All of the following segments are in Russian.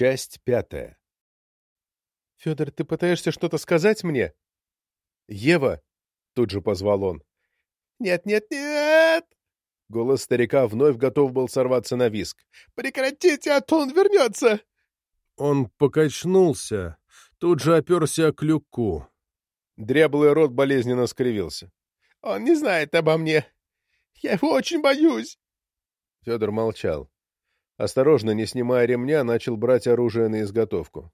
Часть пятая. «Федор, ты пытаешься что-то сказать мне?» «Ева!» — тут же позвал он. «Нет, нет, нет!» Голос старика вновь готов был сорваться на виск. «Прекратите, а то он вернется!» Он покачнулся, тут же оперся о клюку. Дряблый рот болезненно скривился. «Он не знает обо мне. Я его очень боюсь!» Федор молчал. Осторожно, не снимая ремня, начал брать оружие на изготовку.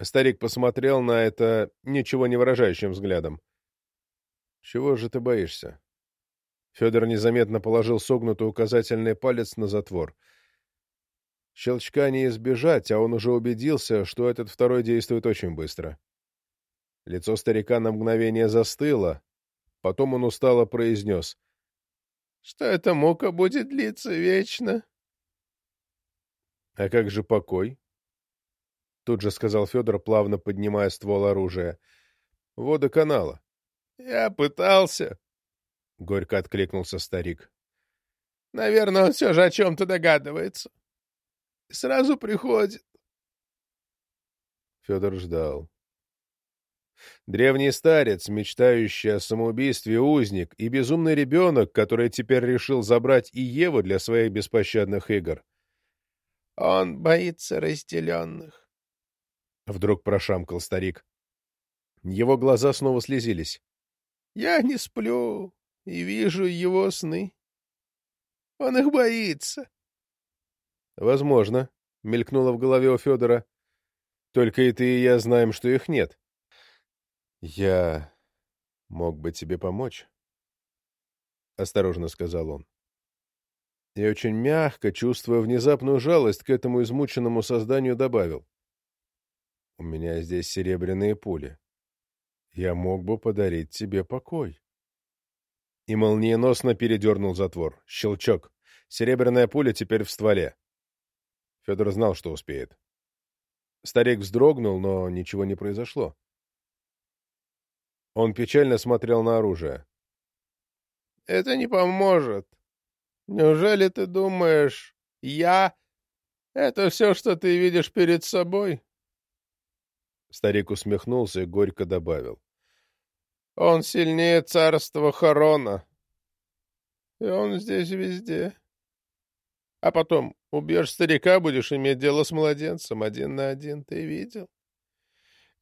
Старик посмотрел на это ничего не выражающим взглядом. «Чего же ты боишься?» Федор незаметно положил согнутый указательный палец на затвор. Щелчка не избежать, а он уже убедился, что этот второй действует очень быстро. Лицо старика на мгновение застыло, потом он устало произнес. — Что эта мука будет длиться вечно? — А как же покой? — тут же сказал Федор, плавно поднимая ствол оружия. — Вода канала. — Я пытался, — горько откликнулся старик. — Наверное, он все же о чем-то догадывается. Сразу приходит. Федор ждал. Древний старец, мечтающий о самоубийстве узник, и безумный ребенок, который теперь решил забрать и Еву для своих беспощадных игр. Он боится разделенных. Вдруг прошамкал старик. Его глаза снова слезились. Я не сплю и вижу его сны. Он их боится. Возможно, мелькнуло в голове у Федора. Только и ты, и я знаем, что их нет. Я мог бы тебе помочь, — осторожно сказал он и очень мягко, чувствуя внезапную жалость к этому измученному созданию, добавил. «У меня здесь серебряные пули. Я мог бы подарить тебе покой». И молниеносно передернул затвор. Щелчок. Серебряная пуля теперь в стволе. Федор знал, что успеет. Старик вздрогнул, но ничего не произошло. Он печально смотрел на оружие. «Это не поможет», Неужели ты думаешь, я — это все, что ты видишь перед собой? Старик усмехнулся и горько добавил. Он сильнее царства Харона. И он здесь везде. А потом убьешь старика, будешь иметь дело с младенцем один на один. Ты видел?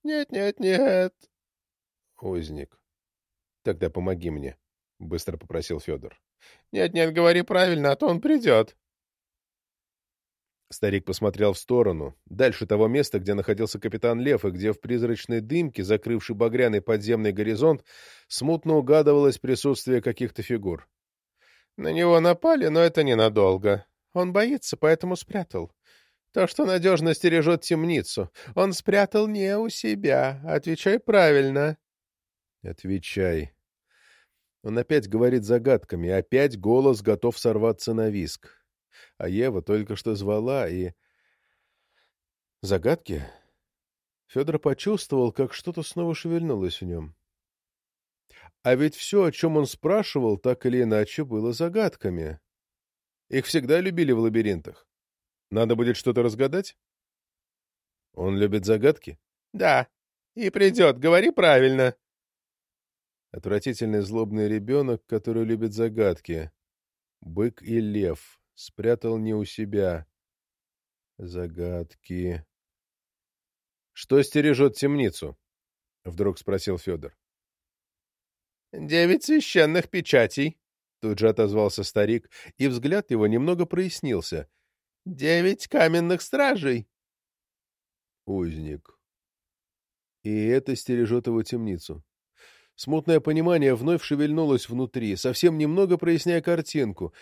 Нет, нет, нет. Узник. Тогда помоги мне, — быстро попросил Федор. Нет-нет, говори правильно, а то он придет. Старик посмотрел в сторону, дальше того места, где находился капитан Лев, и где в призрачной дымке, закрывшей багряный подземный горизонт, смутно угадывалось присутствие каких-то фигур. На него напали, но это ненадолго. Он боится, поэтому спрятал. То, что надежно стережет темницу. Он спрятал не у себя. Отвечай правильно. — Отвечай, он опять говорит загадками, опять голос готов сорваться на виск. А Ева только что звала, и... Загадки? Федор почувствовал, как что-то снова шевельнулось в нем. А ведь все, о чем он спрашивал, так или иначе, было загадками. Их всегда любили в лабиринтах. Надо будет что-то разгадать? Он любит загадки? — Да. И придет. Говори правильно. Отвратительный злобный ребенок, который любит загадки. Бык и лев. Спрятал не у себя. Загадки. Что стережет темницу? Вдруг спросил Федор. Девять священных печатей. Тут же отозвался старик, и взгляд его немного прояснился. Девять каменных стражей. Узник. И это стережет его темницу. Смутное понимание вновь шевельнулось внутри, совсем немного проясняя картинку.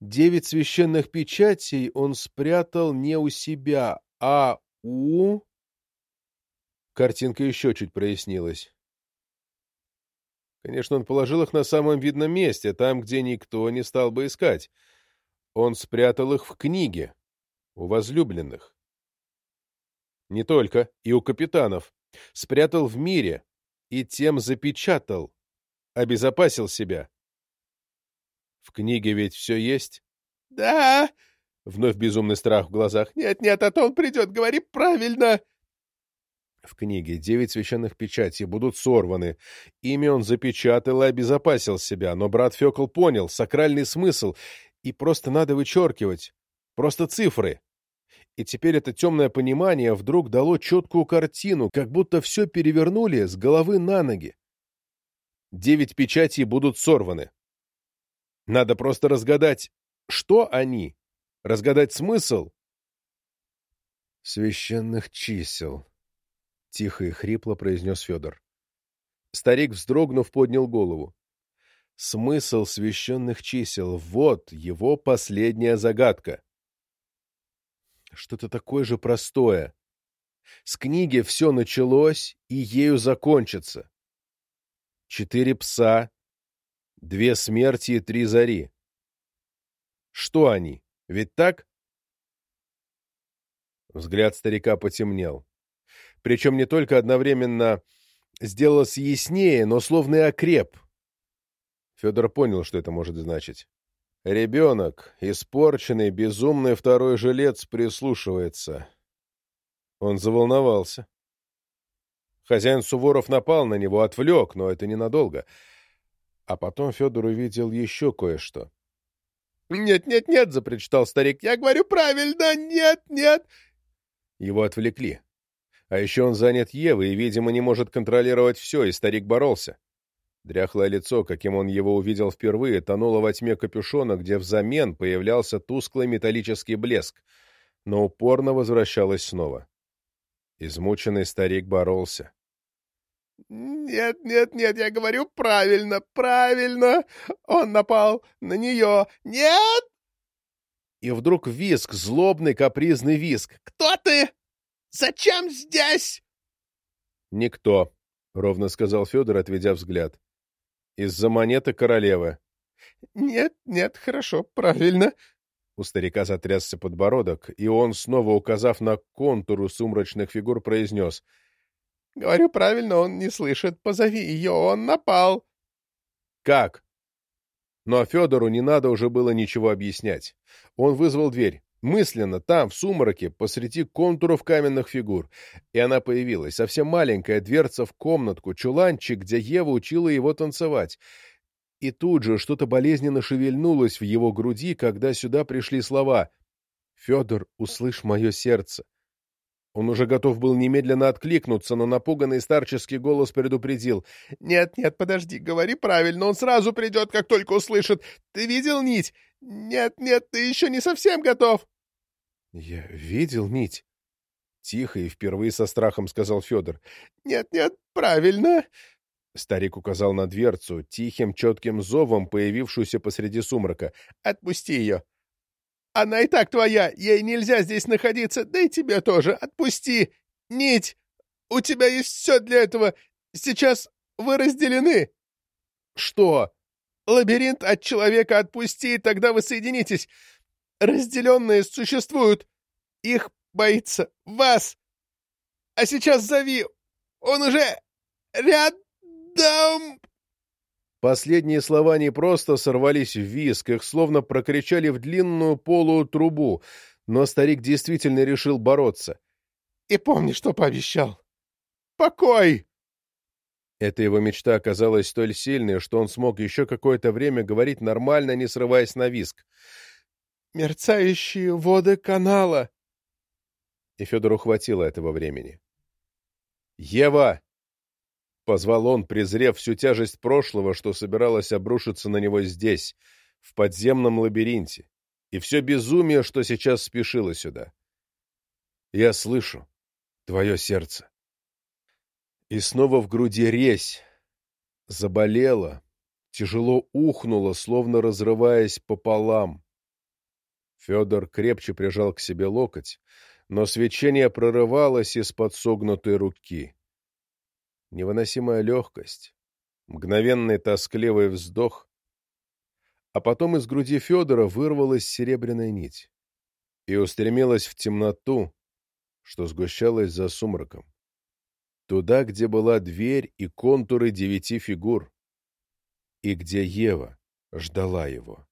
Девять священных печатей он спрятал не у себя, а у... Картинка еще чуть прояснилась. Конечно, он положил их на самом видном месте, там, где никто не стал бы искать. Он спрятал их в книге, у возлюбленных. Не только, и у капитанов. Спрятал в мире, и тем запечатал, обезопасил себя. В книге ведь все есть? — Да! Вновь безумный страх в глазах. «Нет, нет, а то он придет, говори правильно!» В книге девять священных печатей будут сорваны. Ими он запечатал и обезопасил себя, но брат Фекл понял сакральный смысл, и просто надо вычеркивать. Просто цифры. И теперь это темное понимание вдруг дало четкую картину, как будто все перевернули с головы на ноги. Девять печатей будут сорваны. Надо просто разгадать, что они, разгадать смысл. Священных чисел, — тихо и хрипло произнес Федор. Старик, вздрогнув, поднял голову. Смысл священных чисел — вот его последняя загадка. Что-то такое же простое. С книги все началось и ею закончится. Четыре пса, две смерти и три зари. Что они? Ведь так? Взгляд старика потемнел. Причем не только одновременно сделалось яснее, но словно и окреп. Федор понял, что это может значить. Ребенок, испорченный, безумный второй жилец, прислушивается. Он заволновался. Хозяин Суворов напал на него, отвлек, но это ненадолго. А потом Федор увидел еще кое-что. «Нет, нет, нет!» — запричитал старик. «Я говорю правильно! Нет, нет!» Его отвлекли. А еще он занят Евой и, видимо, не может контролировать все, и старик боролся. Дряхлое лицо, каким он его увидел впервые, тонуло во тьме капюшона, где взамен появлялся тусклый металлический блеск, но упорно возвращалось снова. Измученный старик боролся. «Нет, нет, нет, я говорю правильно, правильно! Он напал на нее! Нет!» И вдруг виск, злобный капризный виск. «Кто ты? Зачем здесь?» «Никто», — ровно сказал Федор, отведя взгляд. «Из-за монеты королевы». «Нет, нет, хорошо, правильно». У старика затрясся подбородок, и он, снова указав на контуру сумрачных фигур, произнес — Говорю правильно, он не слышит. Позови ее, он напал. Как? Но Федору не надо уже было ничего объяснять. Он вызвал дверь. Мысленно, там, в сумраке, посреди контуров каменных фигур. И она появилась. Совсем маленькая дверца в комнатку, чуланчик, где Ева учила его танцевать. И тут же что-то болезненно шевельнулось в его груди, когда сюда пришли слова «Федор, услышь мое сердце». Он уже готов был немедленно откликнуться, но напуганный старческий голос предупредил. «Нет, нет, подожди, говори правильно, он сразу придет, как только услышит. Ты видел нить? Нет, нет, ты еще не совсем готов». «Я видел нить», — тихо и впервые со страхом сказал Федор. «Нет, нет, правильно». Старик указал на дверцу, тихим, четким зовом, появившуюся посреди сумрака. «Отпусти ее!» Она и так твоя, ей нельзя здесь находиться, да и тебе тоже. Отпусти! Нить! У тебя есть все для этого. Сейчас вы разделены. Что? Лабиринт от человека отпусти, тогда вы соединитесь. Разделенные существуют. Их боится вас. А сейчас зови. Он уже рядом. Последние слова не просто сорвались в виск, их словно прокричали в длинную полую трубу, но старик действительно решил бороться. — И помни, что пообещал. Покой! Эта его мечта оказалась столь сильной, что он смог еще какое-то время говорить нормально, не срываясь на виск. «Мерцающие воды канала!» И Федору хватило этого времени. «Ева!» Позвал он, презрев всю тяжесть прошлого, что собиралось обрушиться на него здесь, в подземном лабиринте, и все безумие, что сейчас спешило сюда. Я слышу твое сердце. И снова в груди резь, заболела, тяжело ухнула, словно разрываясь пополам. Федор крепче прижал к себе локоть, но свечение прорывалось из-под согнутой руки невыносимая легкость, мгновенный тоскливый вздох, а потом из груди Федора вырвалась серебряная нить и устремилась в темноту, что сгущалась за сумраком, туда, где была дверь и контуры девяти фигур, и где Ева ждала его.